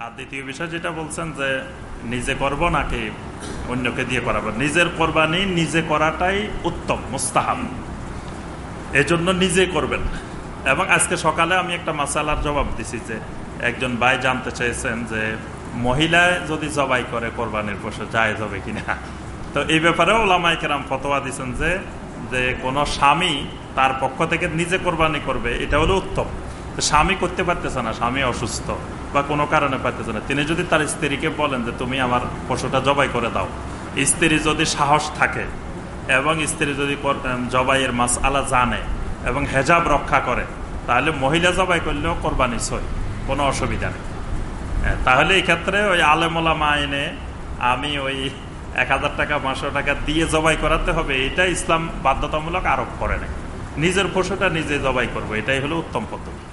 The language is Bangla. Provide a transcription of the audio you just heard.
আর দ্বিতীয় বিষয় যেটা বলছেন যে নিজে করব নাকি অন্যকে দিয়ে করাবো? নিজের কোরবানি নিজে করাটাই উত্তম, মুস্তাহাব। এজন্য নিজে করবেন। এবং আজকে সকালে আমি একটা মাসালার জবাব দিছি যে একজন ভাই জানতে চেয়েছেন যে মহিলায় যদি জবাই করে, কোরবানির পশু যায় হবে কিনা? তো এই ব্যাপারে ওলামাই কেরাম ফতোয়া দিচ্ছেন যে যে কোনো স্বামী তার পক্ষ থেকে নিজে কোরবানি করবে, এটা হলো উত্তম। স্বামী করতে পারতেছে না, স্বামী অসুস্থ। বা কোনো কারণে পারতেছে না। তিনি যদি তার স্ত্রীকে বলেন যে তুমি আমার পশুটা জবাই করে দাও। স্ত্রী যদি সাহস থাকে এবং স্ত্রী যদি জবাইয়ের মাস আলা জানে এবং হেজাব রক্ষা করে তাহলে মহিলা জবাই করলেও কোরবানি সই কোনো অসুবিধা নেই। হ্যাঁ, তাহলে এই ক্ষেত্রে ওই আলেমলা মাইনে আমি ওই এক হাজার টাকা পাঁচশো টাকা দিয়ে জবাই করাতে হবে এটা ইসলাম বাধ্যতামূলক আরোপ করে নাই। নিজের পশুটা নিজে জবাই করব এটাই হলো উত্তম পদ্ধতি।